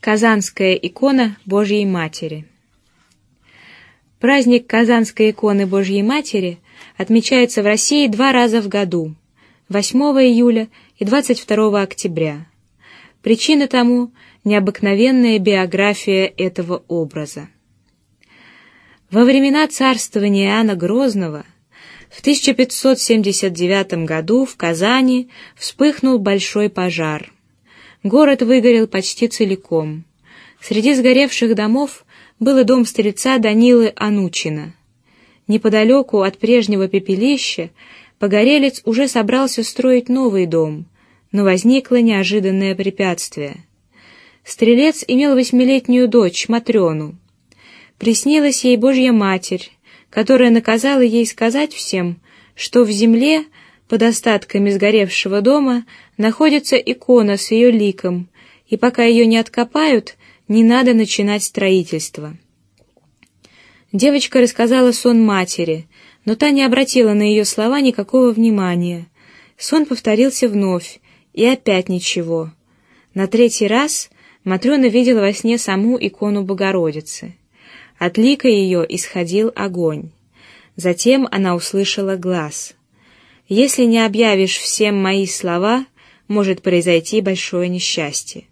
Казанская икона Божьей Матери. Праздник Казанской иконы Божьей Матери отмечается в России два раза в году: 8 июля и 22 октября. Причина тому необыкновенная биография этого образа. Во времена царствования Иоанна Грозного в 1579 году в Казани вспыхнул большой пожар. Город выгорел почти целиком. Среди сгоревших домов был и дом старица Данилы Анучина. Неподалеку от прежнего пепелища погорелец уже собрался строить новый дом, но возникло неожиданное препятствие. Стрелец имел восьмилетнюю дочь Матрёну. Приснилась ей Божья Матерь, которая наказала ей сказать всем, что в земле под остатками сгоревшего дома находится икона с ее ликом, и пока ее не откопают, не надо начинать строительство. Девочка рассказала сон матери, но та не обратила на ее слова никакого внимания. Сон повторился вновь, и опять ничего. На третий раз Матрена видела во сне саму икону Богородицы. От лика ее исходил огонь. Затем она услышала глаз. Если не объявишь всем мои слова, может произойти большое несчастье.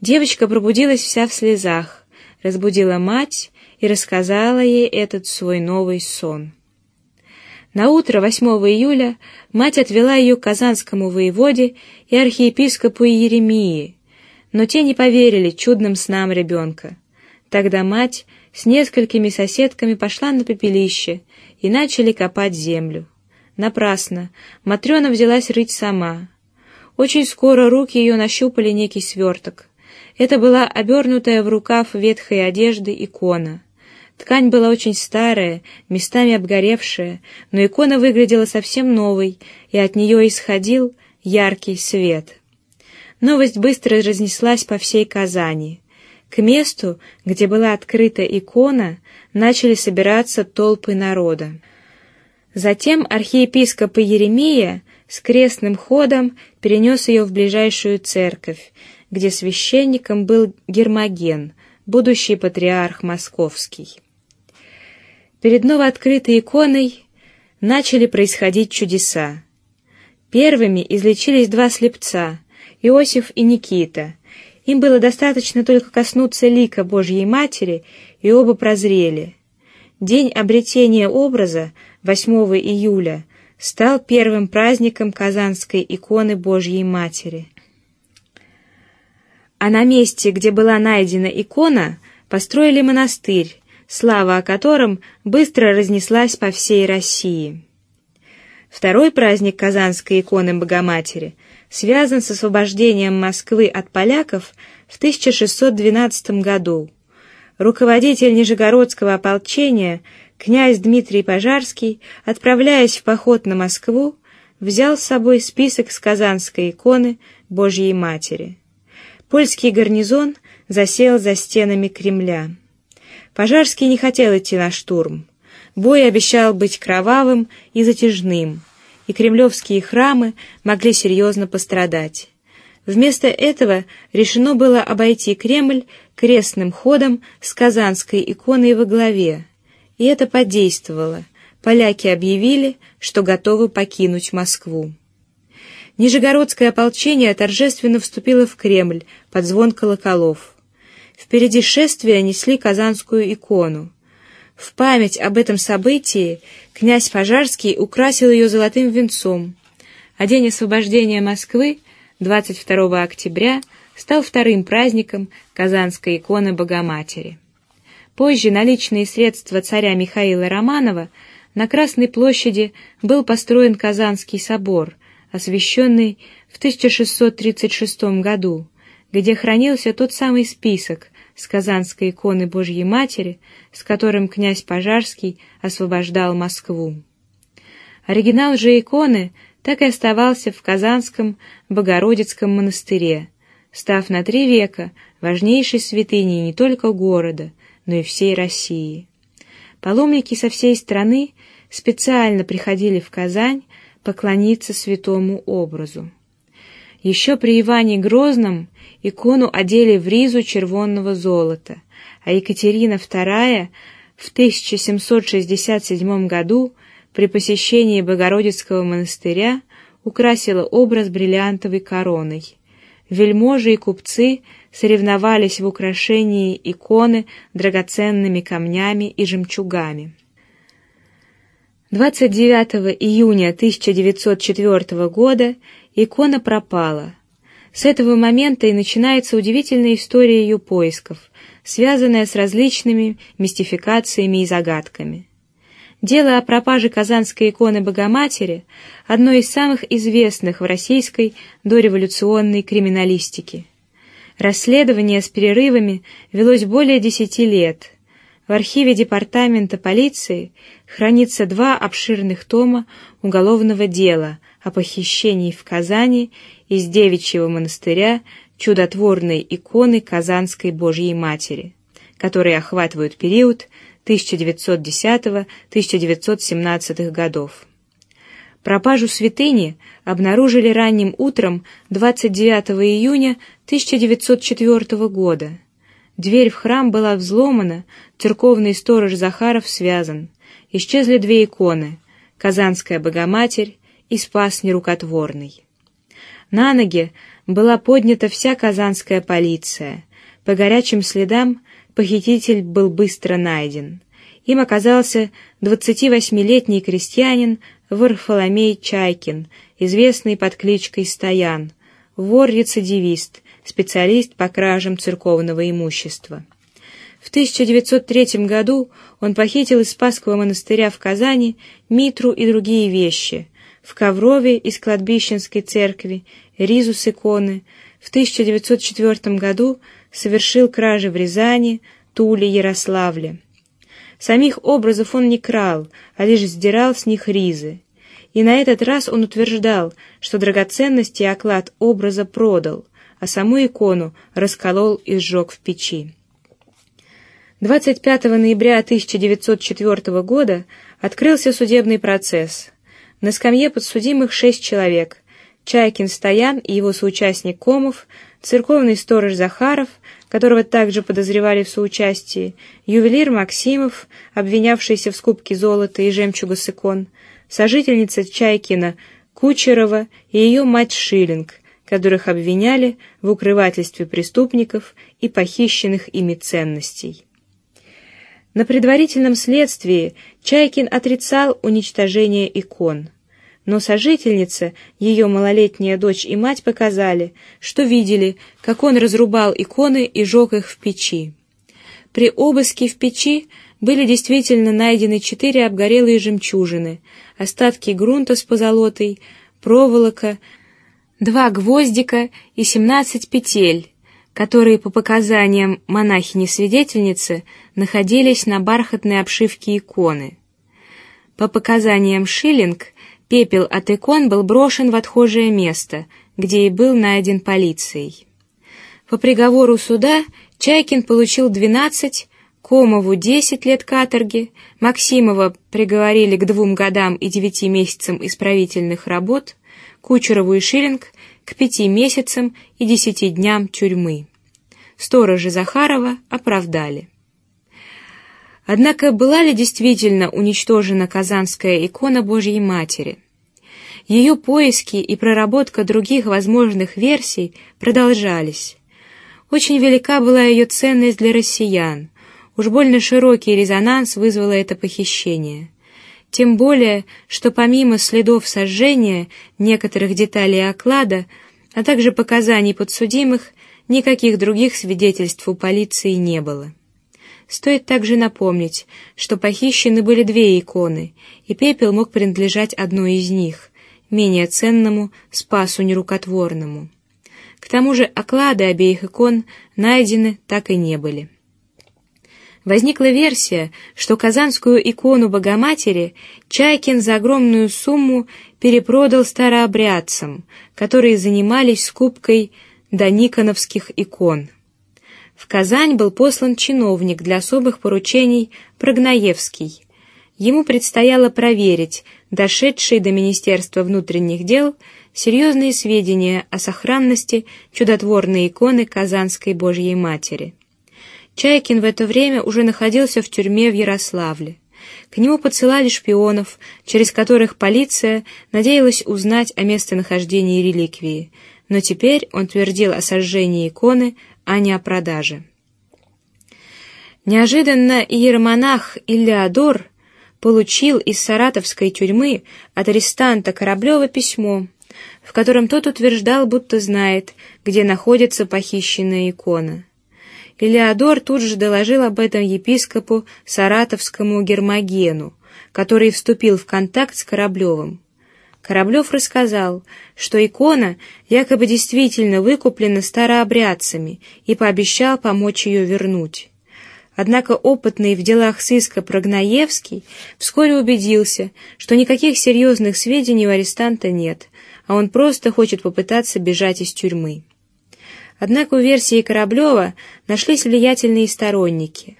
Девочка пробудилась вся в слезах, разбудила мать и рассказала ей этот свой новый сон. На утро 8 июля мать отвела ее к казанскому воеводе и архиепископу Еремии, но те не поверили чудным снам ребенка. Тогда мать с несколькими соседками пошла на пепелище и начали копать землю. Напрасно. Матрена взялась рыть сама. Очень скоро руки ее нащупали некий сверток. Это была обернутая в рукав ветхой одежды икона. Ткань была очень старая, местами обгоревшая, но икона выглядела совсем новой, и от нее исходил яркий свет. Новость быстро разнеслась по всей Казани. К месту, где была открыта икона, начали собираться толпы народа. Затем архиепископ Еремия с крестным ходом перенес ее в ближайшую церковь, где священником был Гермоген, будущий патриарх московский. Перед новооткрытой иконой начали происходить чудеса. Первыми излечились два слепца, Иосиф и Никита. Им было достаточно только коснуться лика Божьей Матери, и оба прозрели. День обретения образа 8 июля стал первым праздником Казанской иконы Божьей Матери. А на месте, где была найдена икона, построили монастырь, слава о котором быстро разнеслась по всей России. Второй праздник Казанской иконы Богоматери связан с освобождением Москвы от поляков в 1612 году. Руководитель Нижегородского ополчения князь Дмитрий Пожарский, отправляясь в поход на Москву, взял с собой список с казанской иконы Божьей Матери. Польский гарнизон засел за стенами Кремля. Пожарский не хотел идти на штурм. Бой обещал быть кровавым и затяжным, и кремлевские храмы могли серьезно пострадать. Вместо этого решено было обойти Кремль крестным ходом с казанской иконой во главе, и это подействовало. Поляки объявили, что готовы покинуть Москву. Нижегородское ополчение торжественно вступило в Кремль под звон колоколов. Впереди шествия несли казанскую икону. В память об этом событии князь Пожарский украсил ее золотым венцом, а день освобождения Москвы, 22 октября, стал вторым праздником Казанской иконы Богоматери. Позже наличные средства царя Михаила Романова на Красной площади был построен Казанский собор, освященный в 1636 году, где хранился тот самый список с Казанской иконы Божьей Матери, с которым князь Пожарский освобождал Москву. Оригинал же иконы так и оставался в Казанском Богородицком монастыре, став на три века важнейшей святыней не только города, но и всей России. Паломники со всей страны специально приходили в Казань поклониться святому образу. Еще при Иване Грозном икону одели в ризу червонного золота, а Екатерина II в 1767 году при посещении Богородицкого монастыря украсила образ бриллиантовой короной. Вельможи и купцы соревновались в украшении иконы драгоценными камнями и жемчугами. 29 июня 1904 года икона пропала. С этого момента и начинается удивительная история ее поисков, связанная с различными мистификациями и загадками. Дело о пропаже казанской иконы Богоматери – одно из самых известных в российской дореволюционной криминалистике. Расследование с перерывами велось более десяти лет. В архиве департамента полиции хранится два обширных тома уголовного дела о похищении в Казани из девичьего монастыря чудотворной иконы Казанской Божьей Матери, которые охватывают период 1910-1917 годов. Пропажу святыни обнаружили ранним утром 29 июня 1904 года. Дверь в храм была взломана, церковный сторож Захаров связан. Исчезли две иконы: Казанская Богоматерь и Спас нерукотворный. На ноги была поднята вся казанская полиция. По горячим следам Похититель был быстро найден. Им оказался 28-летний крестьянин Варфоломей Чайкин, известный под кличкой Стоян, вор-рецидивист, специалист по кражам церковного имущества. В 1903 году он похитил из Спасского монастыря в Казани митру и другие вещи, в Коврове из кладбищенской церкви ризу с иконы. В 1904 году совершил кражи в Рязани, Туле, Ярославле. Самих образов он не крал, а лишь сдирал с них ризы. И на этот раз он утверждал, что драгоценности и оклад образа продал, а саму икону расколол и сжег в печи. 25 ноября 1904 года открылся судебный процесс. На скамье подсудимых шесть человек: Чайкин Стоян и его соучастник Комов, церковный сторож Захаров, которого также подозревали в соучастии, ювелир Максимов, обвинявшийся в скупке золота и жемчуга с икон, сожительница Чайкина Кучерова и ее мать Шиллинг, которых обвиняли в укрывательстве преступников и похищенных ими ценностей. На предварительном следствии Чайкин отрицал уничтожение икон но сожительница, ее малолетняя дочь и мать показали, что видели, как он разрубал иконы и жег их в печи. При обыске в печи были действительно найдены четыре обгорелые жемчужины, остатки грунта с позолотой, проволока, два гвоздика и семнадцать петель, которые по показаниям монахини-свидетельницы находились на бархатной обшивке иконы. По показаниям Шиллинг Пепел от икон был брошен в отхожее место, где и был найден полицией. По приговору суда Чайкин получил 12, Комову 10 лет каторги, Максимова приговорили к двум годам и девяти месяцам исправительных работ, Кучерову и Шиллинг к пяти месяцам и десяти дням тюрьмы. Сторожа Захарова оправдали. Однако была ли действительно уничтожена казанская икона Божьей Матери? Ее поиски и проработка других возможных версий продолжались. Очень велика была ее ценность для россиян. Уж больно широкий резонанс вызвало это похищение. Тем более, что помимо следов сожжения некоторых деталей оклада, а также показаний подсудимых, никаких других свидетельств у полиции не было. Стоит также напомнить, что похищены были две иконы, и пепел мог принадлежать одной из них, менее ценному Спасу нерукотворному. К тому же оклады обеих икон найдены так и не были. Возникла версия, что казанскую икону Богоматери Чайкин за огромную сумму перепродал старообрядцам, которые занимались скупкой дониконовских икон. В Казань был послан чиновник для особых поручений Прогнаевский. Ему предстояло проверить, дошедшие до Министерства внутренних дел серьезные сведения о сохранности чудотворной иконы Казанской Божьей Матери. Чайкин в это время уже находился в тюрьме в Ярославле. К нему подсылали шпионов, через которых полиция надеялась узнать о местонахождении реликвии, но теперь он твердил о сожжении иконы, а не о продаже. Неожиданно иеромонах Илеодор получил из саратовской тюрьмы от арестанта Кораблева письмо, в котором тот утверждал, будто знает, где находится похищенная икона. Илеодор тут же доложил об этом епископу саратовскому Гермогену, который вступил в контакт с Кораблевым. Кораблев рассказал, что икона якобы действительно выкуплена старообрядцами и пообещал помочь ее вернуть. Однако опытный в делах сыска Прогнаевский вскоре убедился, что никаких серьезных сведений у арестанта нет, а он просто хочет попытаться бежать из тюрьмы. Однако у версии Кораблева нашлись влиятельные сторонники.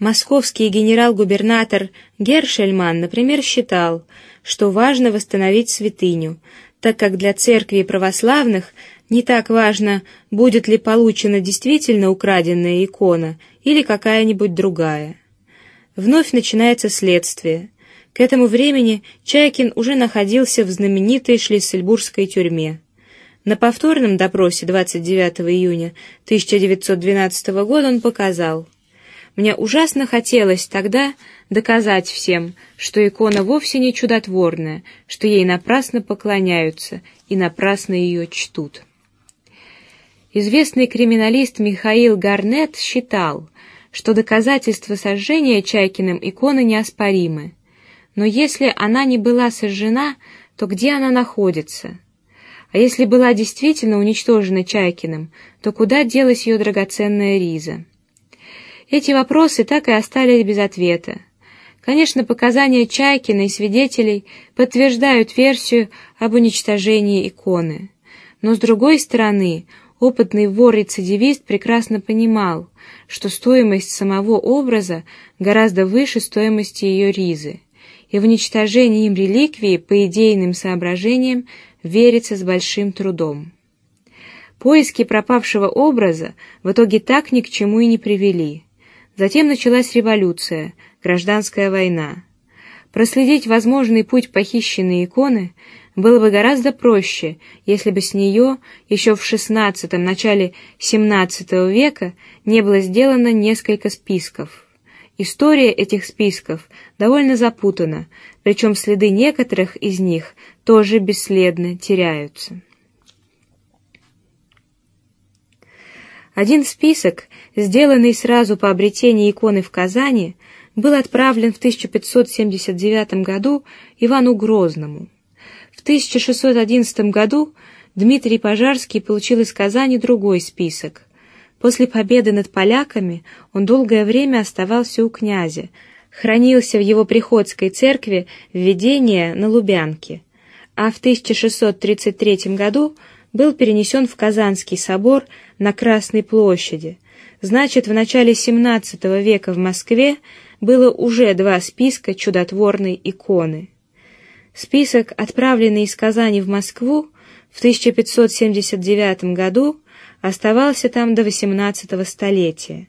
Московский генерал-губернатор Гершельман, например, считал, что важно восстановить святыню, так как для церкви православных не так важно, будет ли получена действительно украденная икона или какая-нибудь другая. Вновь начинается следствие. К этому времени Чайкин уже находился в знаменитой Шлиссельбургской тюрьме. На повторном допросе 29 июня 1912 года он показал: мне ужасно хотелось тогда доказать всем, что икона вовсе не чудотворная, что ей напрасно поклоняются и напрасно ее чтут. Известный криминалист Михаил Гарнет считал, что доказательства сожжения Чайкиным иконы неоспоримы. Но если она не была сожжена, то где она находится? А если была действительно уничтожена Чайкиным, то куда делась ее драгоценная риза? Эти вопросы так и остались без ответа. Конечно, показания Чайкина и свидетелей подтверждают версию об уничтожении иконы, но с другой стороны, опытный вор-рецидивист прекрасно понимал, что стоимость самого образа гораздо выше стоимости ее ризы, и в уничтожение им реликвии по идейным соображениям верится с большим трудом. Поиски пропавшего образа в итоге так ни к чему и не привели. Затем началась революция, гражданская война. Проследить возможный путь похищенной иконы было бы гораздо проще, если бы с нее еще в XVI начале XVII века не было сделано несколько списков. История этих списков довольно запутана, причем следы некоторых из них тоже бесследно теряются. Один список, сделанный сразу по обретении иконы в Казани, был отправлен в 1579 году Ивану Грозному. В 1611 году Дмитрий Пожарский получил из Казани другой список. После победы над поляками он долгое время оставался у князя, хранился в его приходской церкви введение на Лубянке, а в 1633 году был перенесен в Казанский собор на Красной площади. Значит, в начале XVII века в Москве было уже два списка чудотворной иконы. Список, отправленный из Казани в Москву в 1579 году, оставался там до XVIII столетия.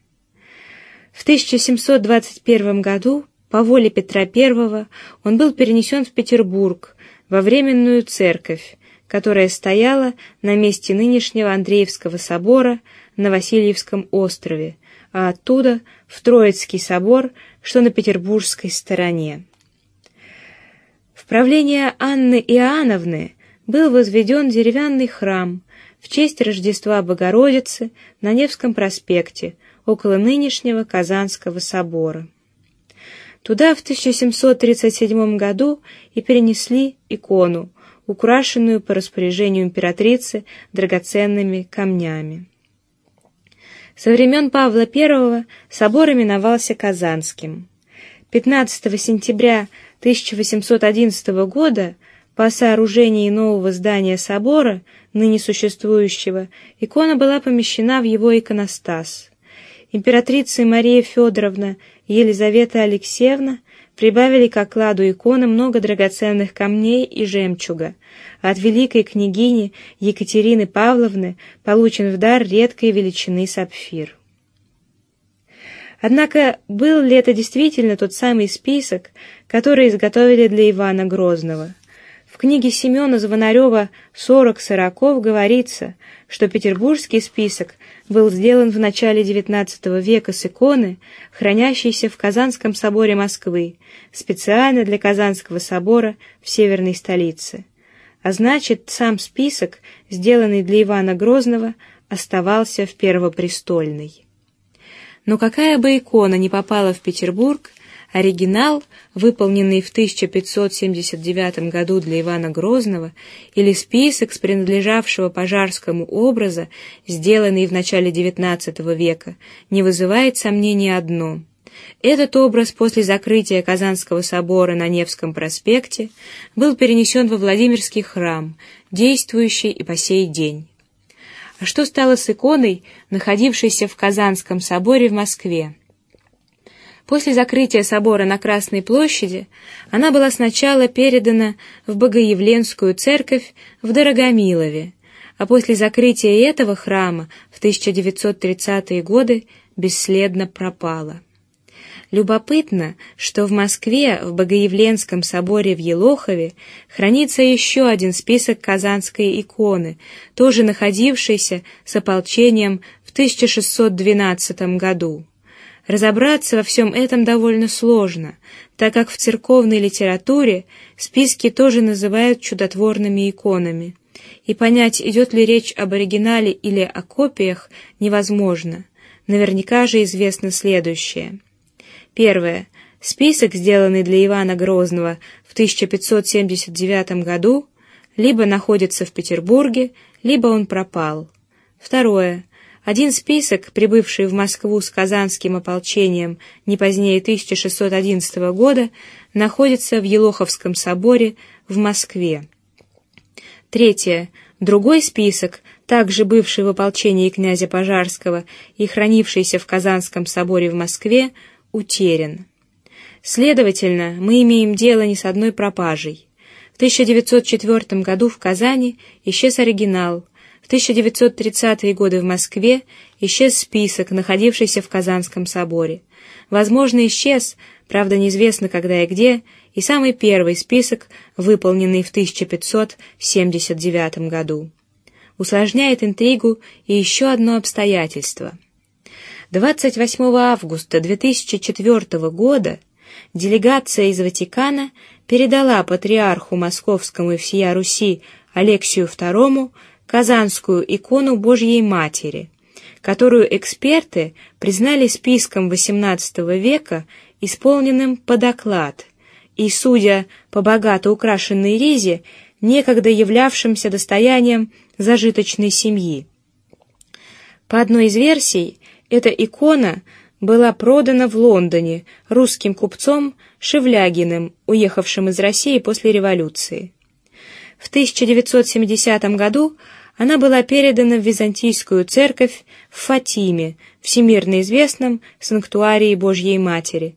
В 1721 году по воле Петра I он был перенесен в Петербург во временную церковь, которая стояла на месте нынешнего Андреевского собора на Васильевском острове, а оттуда в Троицкий собор, что на петербургской стороне. В правление Анны Иоанновны был возведен деревянный храм в честь Рождества Богородицы на Невском проспекте около нынешнего Казанского собора. Туда в 1737 году и перенесли икону, украшенную по распоряжению императрицы драгоценными камнями. Со времен Павла I собор именовался Казанским. 15 сентября 1811 года по сооружении нового здания собора, ныне существующего, икона была помещена в его иконостас. Императрицы Мария Федоровна и Елизавета Алексеевна прибавили к окладу иконы много драгоценных камней и жемчуга. От великой княгини Екатерины Павловны получен в дар редкой величины сапфир. Однако был ли это действительно тот самый список, который изготовили для Ивана Грозного? В книге Семена Звонарева «Сорок сороков» говорится, что петербургский список был сделан в начале XIX века с иконы, хранящейся в Казанском соборе Москвы, специально для Казанского собора в северной столице. А значит, сам список, сделанный для Ивана Грозного, оставался в Первопрестольной. Но какая бы икона ни попала в Петербург, Оригинал, выполненный в 1579 году для Ивана Грозного, или список с принадлежавшего пожарскому образа, сделанный в начале XIX века, не вызывает сомнения одно: этот образ после закрытия Казанского собора на Невском проспекте был перенесен во Владимирский храм, действующий и по сей день. А что стало с иконой, находившейся в Казанском соборе в Москве? После закрытия собора на Красной площади она была сначала передана в Богоявленскую церковь в Дорогомилове, а после закрытия этого храма в 1930-е годы бесследно пропала. Любопытно, что в Москве в Богоявленском соборе в Елохове хранится еще один список казанской иконы, тоже находившийся с ополчением в 1612 году. Разобраться во всем этом довольно сложно, так как в церковной литературе списки тоже называют чудотворными иконами, и понять, идет ли речь об оригинале или о копиях, невозможно. Наверняка же известно следующее. Первое. Список, сделанный для Ивана Грозного в 1579 году, либо находится в Петербурге, либо он пропал. Второе. Один список, прибывший в Москву с казанским ополчением не позднее 1611 года, находится в Елоховском соборе в Москве. Третье. Другой список, также бывший в ополчении князя Пожарского и хранившийся в Казанском соборе в Москве, утерян. Следовательно, мы имеем дело не с одной пропажей. В 1904 году в Казани исчез оригинал, в 1930-е годы в Москве исчез список, находившийся в Казанском соборе. Возможно, исчез, правда, неизвестно когда и где, и самый первый список, выполненный в 1579 году. Усложняет интригу и еще одно обстоятельство. 28 августа 2004 года делегация из Ватикана передала патриарху Московскому и всея Руси Алексию II Казанскую икону Божьей Матери, которую эксперты признали списком XVIII века, исполненным под оклад, и, судя по богато украшенной ризе, некогда являвшимся достоянием зажиточной семьи. По одной из версий, эта икона была продана в Лондоне русским купцом Шевлягиным, уехавшим из России после революции. В 1970 году она была передана в византийскую церковь в Фатиме, всемирно известном санктуарии Божьей Матери,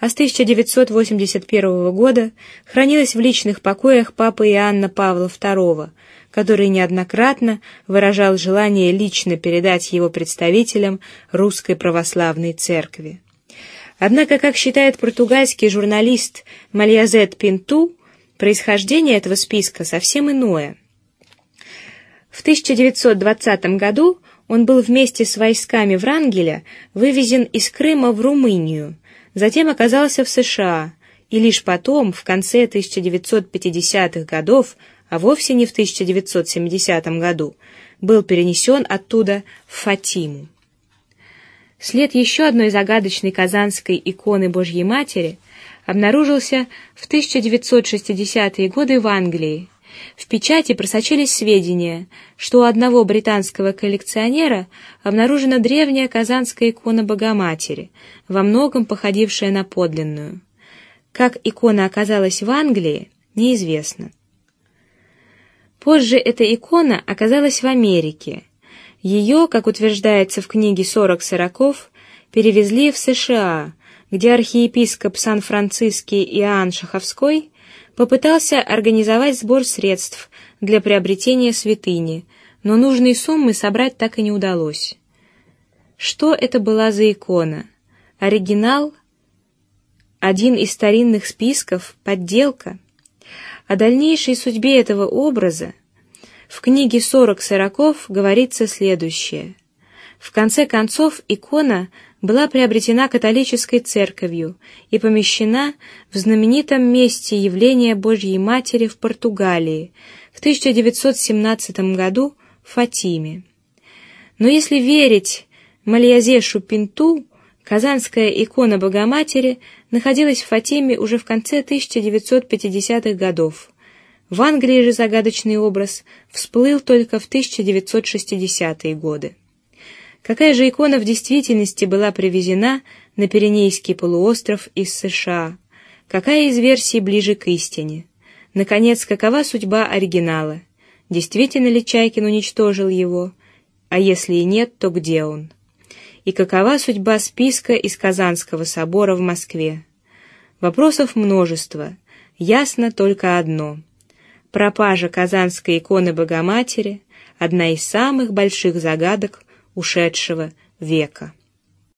а с 1981 года хранилась в личных покоях папы Иоанна Павла II, который неоднократно выражал желание лично передать его представителям русской православной церкви. Однако, как считает португальский журналист Мальязет Пинту, Происхождение этого списка совсем иное. В 1920 году он был вместе с войсками Врангеля вывезен из Крыма в Румынию, затем оказался в США и лишь потом, в конце 1950-х годов, а вовсе не в 1970 году, был перенесен оттуда в Фатиму. След еще одной загадочной казанской иконы Божьей Матери обнаружился в 1960-е годы в Англии. В печати просочились сведения, что у одного британского коллекционера обнаружена древняя казанская икона Богоматери, во многом походившая на подлинную. Как икона оказалась в Англии, неизвестно. Позже эта икона оказалась в Америке. Ее, как утверждается в книге «Сорок сороков», перевезли в США, где архиепископ Сан-Франциский Иоанн Шаховской попытался организовать сбор средств для приобретения святыни, но нужной суммы собрать так и не удалось. Что это была за икона? Оригинал? Один из старинных списков? Подделка? О дальнейшей судьбе этого образа в книге «Сорок сороков» говорится следующее. В конце концов икона была приобретена католической церковью и помещена в знаменитом месте явления Божьей Матери в Португалии в 1917 году в Фатиме. Но если верить Мальязешу Пинту, казанская икона Богоматери находилась в Фатиме уже в конце 1950-х годов. В Англии же загадочный образ всплыл только в 1960-е годы. Какая же икона в действительности была привезена на Пиренейский полуостров из США? Какая из версий ближе к истине? Наконец, какова судьба оригинала? Действительно ли Чайкин уничтожил его? А если и нет, то где он? И какова судьба списка из Казанского собора в Москве? Вопросов множество. Ясно только одно: пропажа Казанской иконы Богоматери одна из самых больших загадок ушедшего века.